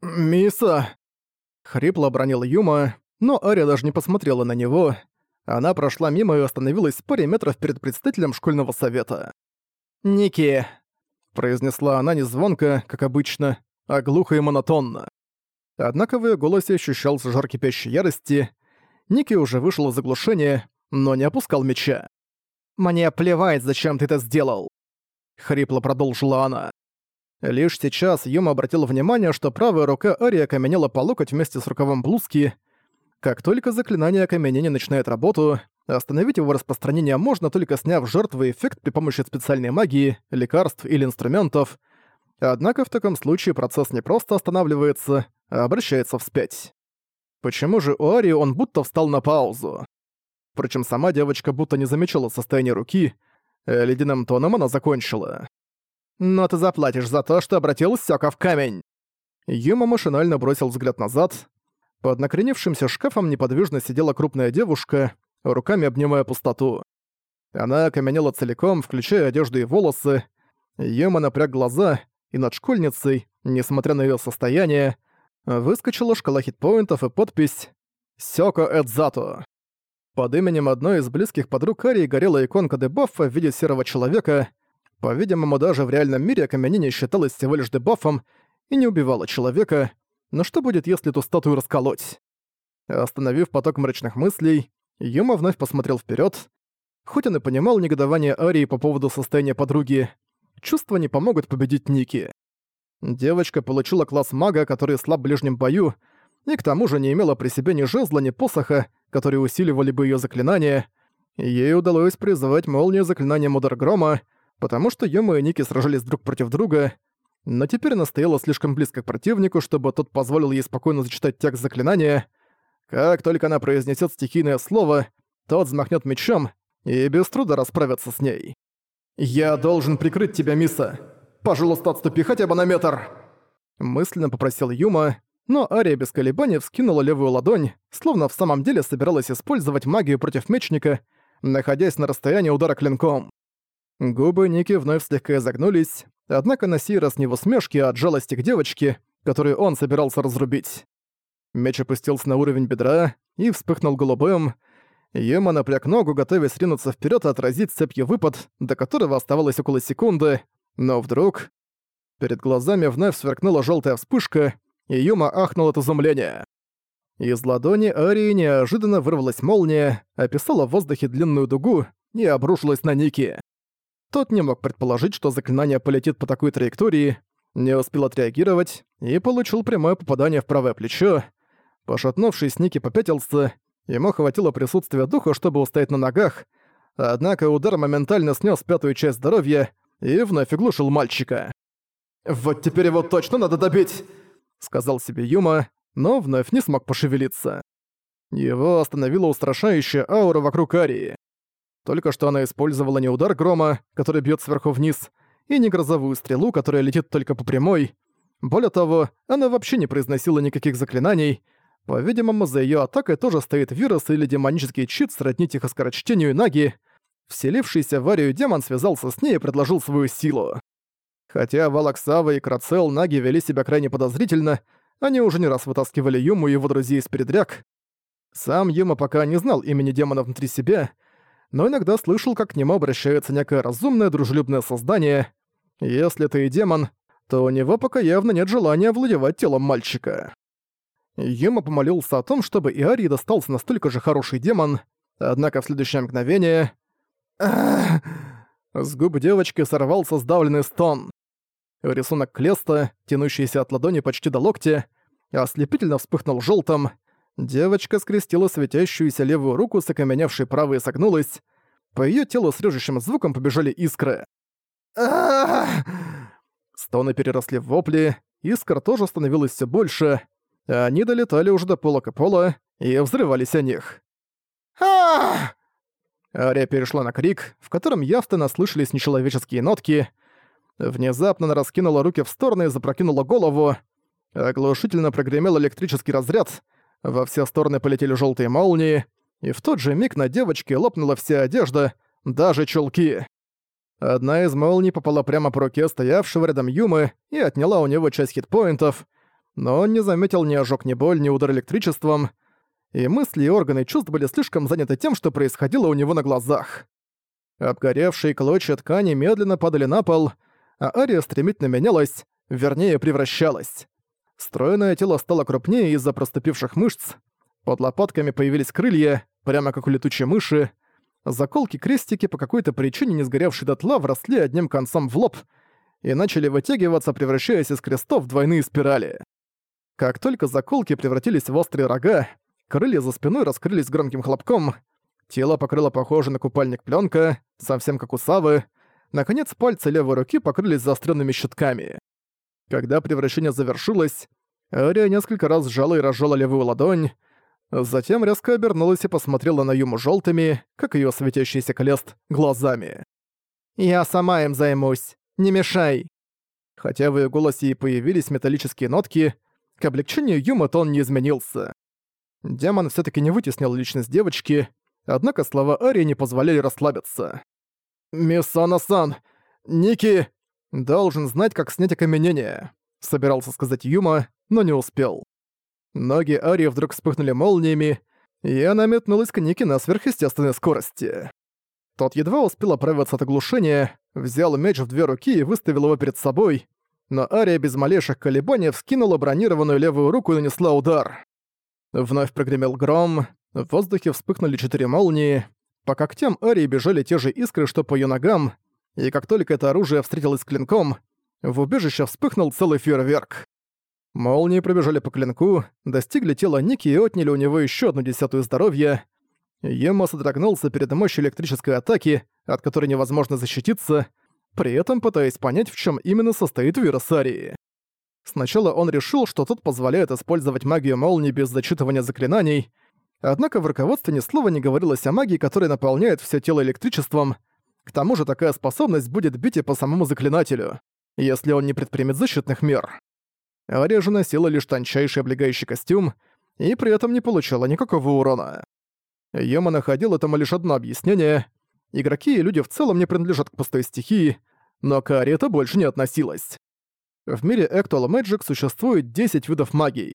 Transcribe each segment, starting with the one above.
«Миса!» Хрипло бронил Юма, но Ария даже не посмотрела на него. Она прошла мимо и остановилась в паре метров перед представителем школьного совета. «Ники!» – произнесла она не звонко, как обычно, а глухо и монотонно. Однако в её голосе ощущался жар кипящей ярости. Ники уже вышел из оглушения, но не опускал меча. «Мне плевать, зачем ты это сделал!» Хрипло продолжила она. Лишь сейчас Юма обратил внимание, что правая рука Арии окаменела по локоть вместе с рукавом блузки. Как только заклинание окаменения начинает работу, остановить его распространение можно только сняв жертвы эффект при помощи специальной магии, лекарств или инструментов. Однако в таком случае процесс не просто останавливается, а обращается вспять. Почему же у Арии он будто встал на паузу? Впрочем, сама девочка будто не замечала состояние руки, ледяным тоном она закончила. «Но ты заплатишь за то, что обратил Сёка в камень!» Юма машинально бросил взгляд назад. Под накренившимся шкафом неподвижно сидела крупная девушка, руками обнимая пустоту. Она окаменела целиком, включая одежду и волосы. Юма напряг глаза, и над школьницей, несмотря на её состояние, выскочила шкала хитпоинтов и подпись «Сёко Эдзато». Под именем одной из близких подруг Арии горела иконка дебафа в виде серого человека. По-видимому, даже в реальном мире окаменение считалось всего лишь дебафом и не убивало человека, но что будет, если эту статую расколоть? Остановив поток мрачных мыслей, Юма вновь посмотрел вперед. Хоть он и понимал негодование Арии по поводу состояния подруги, чувства не помогут победить Ники. Девочка получила класс мага, который слаб в ближнем бою, и к тому же не имела при себе ни жезла, ни посоха, которые усиливали бы её заклинания. Ей удалось призывать молнию заклинанием удар грома, потому что Юма и Ники сражались друг против друга, но теперь она стояла слишком близко к противнику, чтобы тот позволил ей спокойно зачитать текст заклинания. Как только она произнесет стихийное слово, тот взмахнет мечом и без труда расправится с ней. «Я должен прикрыть тебя, Миса. Пожалуйста, отступи хотя бы на метр!» Мысленно попросил Юма, но Ария без колебаний вскинула левую ладонь, словно в самом деле собиралась использовать магию против мечника, находясь на расстоянии удара клинком. Губы Ники вновь слегка изогнулись, однако на сей раз не в усмешке, а от жалости к девочке, которую он собирался разрубить. Меч опустился на уровень бедра и вспыхнул голубым. Ема напряг ногу, готовясь ринуться вперед и отразить цепью выпад, до которого оставалось около секунды, но вдруг... Перед глазами вновь сверкнула желтая вспышка, и Юма ахнул от изумления. Из ладони Арии неожиданно вырвалась молния, описала в воздухе длинную дугу и обрушилась на Ники. Тот не мог предположить, что заклинание полетит по такой траектории, не успел отреагировать и получил прямое попадание в правое плечо. Пошатнувшись, Ники попятился, ему хватило присутствия духа, чтобы устоять на ногах, однако удар моментально снес пятую часть здоровья и вновь оглушил мальчика. «Вот теперь его точно надо добить!» — сказал себе Юма, но вновь не смог пошевелиться. Его остановила устрашающая аура вокруг Арии. Только что она использовала не удар грома, который бьет сверху вниз, и не грозовую стрелу, которая летит только по прямой. Более того, она вообще не произносила никаких заклинаний. По-видимому, за ее атакой тоже стоит вирус или демонический чит сродни тихоскорочтению Наги. Вселившийся в Арию демон связался с ней и предложил свою силу. Хотя Валаксава и Крацел Наги вели себя крайне подозрительно, они уже не раз вытаскивали Юму и его друзей из передряг. Сам Юма пока не знал имени демона внутри себя, но иногда слышал, как к нему обращается некое разумное дружелюбное создание. Если это и демон, то у него пока явно нет желания владевать телом мальчика. Юма помолился о том, чтобы и Арии достался настолько же хороший демон, однако в следующее мгновение... С губ девочки сорвался сдавленный стон. Рисунок Клеста, тянущийся от ладони почти до локтя, ослепительно вспыхнул желтым. Девочка скрестила светящуюся левую руку с окаменевшей правой и согнулась. По её телу с режущим звуком побежали искры. Стоны переросли в вопли, искр тоже становилось всё больше. Они долетали уже до полок и пола и взрывались о них. Ария перешла на крик, в котором явственно слышались нечеловеческие нотки. Внезапно она раскинула руки в стороны и запрокинула голову. Оглушительно прогремел электрический разряд, во все стороны полетели желтые молнии, и в тот же миг на девочке лопнула вся одежда, даже чулки. Одна из молний попала прямо по руке стоявшего рядом Юмы и отняла у него часть хитпоинтов, но он не заметил ни ожог, ни боль, ни удар электричеством, и мысли и органы чувств были слишком заняты тем, что происходило у него на глазах. Обгоревшие клочья ткани медленно падали на пол, а Ария стремительно менялась, вернее, превращалась. Стройное тело стало крупнее из-за проступивших мышц, под лопатками появились крылья, прямо как у летучей мыши, заколки-крестики по какой-то причине не сгоревшие дотла вросли одним концом в лоб и начали вытягиваться, превращаясь из крестов в двойные спирали. Как только заколки превратились в острые рога, крылья за спиной раскрылись громким хлопком, тело покрыло похоже на купальник пленка, совсем как у Савы, наконец пальцы левой руки покрылись заостренными щитками. Когда превращение завершилось, Ария несколько раз сжала и разжала левую ладонь, затем резко обернулась и посмотрела на Юму желтыми, как ее светящийся колест, глазами. «Я сама им займусь, не мешай!» Хотя в ее голосе и появились металлические нотки, к облегчению Юма тон не изменился. Демон все таки не вытеснил личность девочки, однако слова Арии не позволяли расслабиться. «Мисана-сан! Ники!» «Должен знать, как снять окаменение», — собирался сказать Юма, но не успел. Ноги Арии вдруг вспыхнули молниями, и она метнулась к Нике на сверхъестественной скорости. Тот едва успел оправиться от оглушения, взял меч в две руки и выставил его перед собой, но Ария без малейших колебаний вскинула бронированную левую руку и нанесла удар. Вновь прогремел гром, в воздухе вспыхнули четыре молнии, по когтям Арии бежали те же искры, что по ее ногам, и как только это оружие встретилось с клинком, в убежище вспыхнул целый фейерверк. Молнии пробежали по клинку, достигли тела Ники и отняли у него еще одну десятую здоровья. Ема содрогнулся перед мощью электрической атаки, от которой невозможно защититься, при этом пытаясь понять, в чем именно состоит вирус Арии. Сначала он решил, что тот позволяет использовать магию молнии без зачитывания заклинаний, однако в руководстве ни слова не говорилось о магии, которая наполняет все тело электричеством, к тому же такая способность будет бить и по самому заклинателю, если он не предпримет защитных мер. Ария же носила лишь тончайший облегающий костюм и при этом не получала никакого урона. Йома находил этому лишь одно объяснение. Игроки и люди в целом не принадлежат к пустой стихии, но к Аре это больше не относилось. В мире Actual Magic существует 10 видов магии.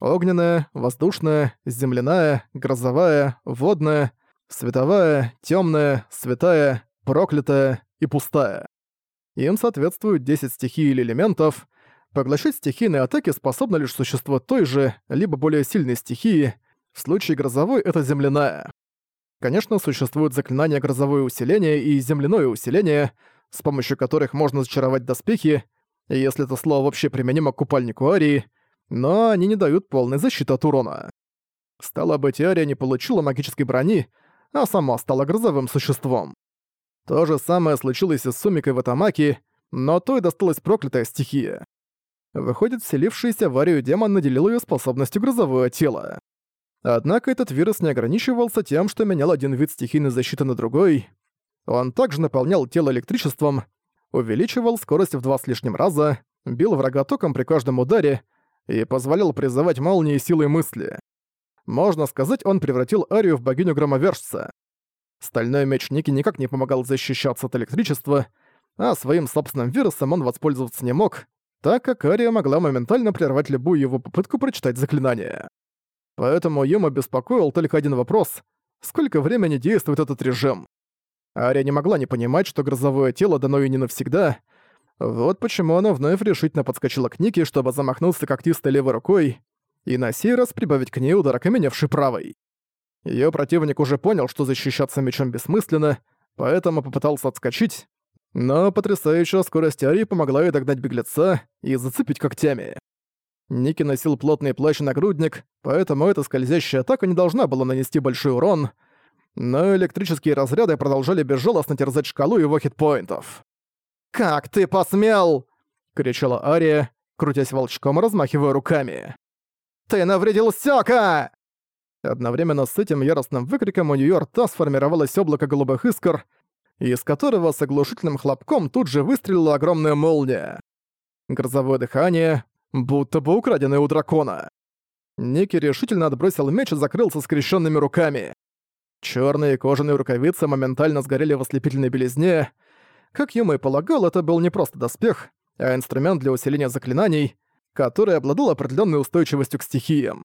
Огненная, воздушная, земляная, грозовая, водная, световая, темная, святая, проклятая и пустая. Им соответствуют 10 стихий или элементов. Поглощать стихийные атаки способно лишь существо той же, либо более сильной стихии. В случае грозовой это земляная. Конечно, существуют заклинания грозовое усиление и земляное усиление, с помощью которых можно зачаровать доспехи, если это слово вообще применимо к купальнику Арии, но они не дают полной защиты от урона. Стало быть, Ария не получила магической брони, а сама стала грозовым существом. То же самое случилось и с Сумикой в Атамаке, но той досталась проклятая стихия. Выходит, вселившийся в Арию демон наделил ее способностью грозовое тело. Однако этот вирус не ограничивался тем, что менял один вид стихийной защиты на другой. Он также наполнял тело электричеством, увеличивал скорость в два с лишним раза, бил врага током при каждом ударе и позволял призывать молнии силой мысли. Можно сказать, он превратил Арию в богиню громовержца. Стальной меч Ники никак не помогал защищаться от электричества, а своим собственным вирусом он воспользоваться не мог, так как Ария могла моментально прервать любую его попытку прочитать заклинание. Поэтому Юма беспокоил только один вопрос — сколько времени действует этот режим? Ария не могла не понимать, что грозовое тело дано ей не навсегда. Вот почему она вновь решительно подскочила к Нике, чтобы замахнуться когтистой левой рукой и на сей раз прибавить к ней удар окаменевшей правой. Её противник уже понял, что защищаться мечом бессмысленно, поэтому попытался отскочить, но потрясающая скорость Арии помогла ей догнать беглеца и зацепить когтями. Ники носил плотный плащ и нагрудник, поэтому эта скользящая атака не должна была нанести большой урон, но электрические разряды продолжали безжалостно терзать шкалу его хитпоинтов. «Как ты посмел!» — кричала Ария, крутясь волчком и размахивая руками. «Ты навредил Сёка!» Одновременно с этим яростным выкриком у неё рта сформировалось облако голубых искр, из которого с оглушительным хлопком тут же выстрелила огромная молния. Грозовое дыхание, будто бы украденное у дракона. Ники решительно отбросил меч и закрылся скрещенными руками. Черные кожаные рукавицы моментально сгорели в ослепительной белизне. Как Юма и полагал, это был не просто доспех, а инструмент для усиления заклинаний, который обладал определенной устойчивостью к стихиям.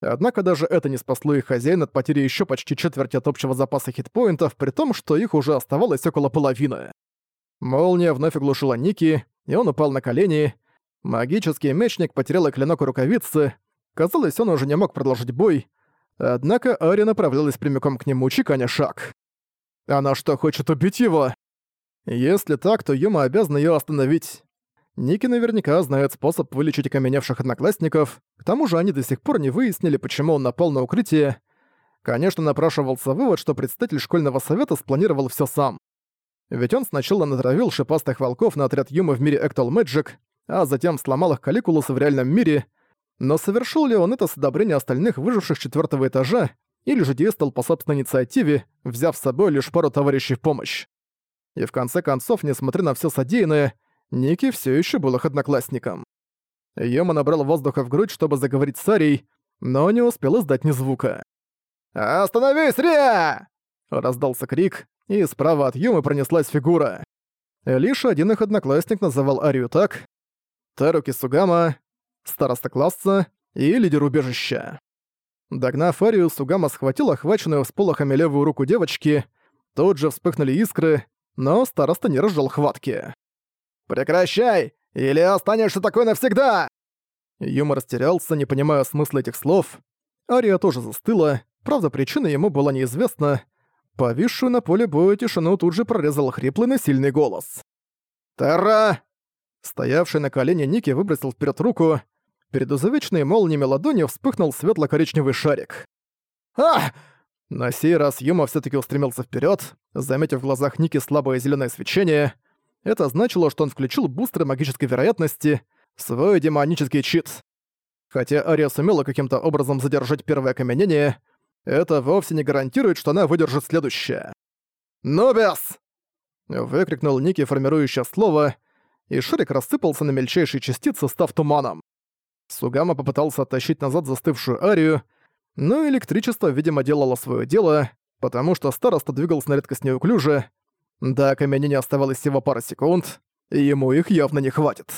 Однако даже это не спасло их хозяин от потери еще почти четверти от общего запаса хитпоинтов, при том, что их уже оставалось около половины. Молния вновь оглушила Ники, и он упал на колени. Магический мечник потерял клинок у рукавицы. Казалось, он уже не мог продолжить бой. Однако Ари направлялась прямиком к нему, чеканя шаг. Она что, хочет убить его? Если так, то Юма обязан ее остановить. Ники наверняка знает способ вылечить окаменевших одноклассников, к тому же они до сих пор не выяснили, почему он напал на укрытие. Конечно, напрашивался вывод, что представитель школьного совета спланировал все сам. Ведь он сначала натравил шипастых волков на отряд Юмы в мире Actual Magic, а затем сломал их каликулусы в реальном мире, но совершил ли он это с одобрения остальных выживших четвертого этажа, или же действовал по собственной инициативе, взяв с собой лишь пару товарищей в помощь. И в конце концов, несмотря на все содеянное, Ники все еще был их одноклассником. Йома набрал воздуха в грудь, чтобы заговорить с Арией, но не успел издать ни звука. «Остановись, Рия!» Раздался крик, и справа от Юмы пронеслась фигура. Лишь один их одноклассник называл Арию так Таруки Сугама, староста класса и лидер убежища. Догнав Арию, Сугама схватил охваченную всполохами левую руку девочки, тут же вспыхнули искры, но староста не разжал хватки. «Прекращай! Или останешься такой навсегда!» Юма растерялся, не понимая смысла этих слов. Ария тоже застыла, правда, причина ему была неизвестна. Повисшую на поле боя тишину тут же прорезал хриплый, но сильный голос. «Терра!» Стоявший на колене Ники выбросил вперед руку. Перед изувеченной молниями ладони вспыхнул светло-коричневый шарик. «А!» На сей раз Юма все таки устремился вперед, заметив в глазах Ники слабое зеленое свечение — это значило, что он включил бустеры магической вероятности, свой демонический чит. Хотя Ария сумела каким-то образом задержать первое окаменение, это вовсе не гарантирует, что она выдержит следующее. «Нубис!» — выкрикнул Ники формирующее слово, и шарик рассыпался на мельчайшие частицы, став туманом. Сугама попытался оттащить назад застывшую Арию, но электричество, видимо, делало свое дело, потому что староста двигался на редкость неуклюже, до окаменения оставалось всего пара секунд, и ему их явно не хватит.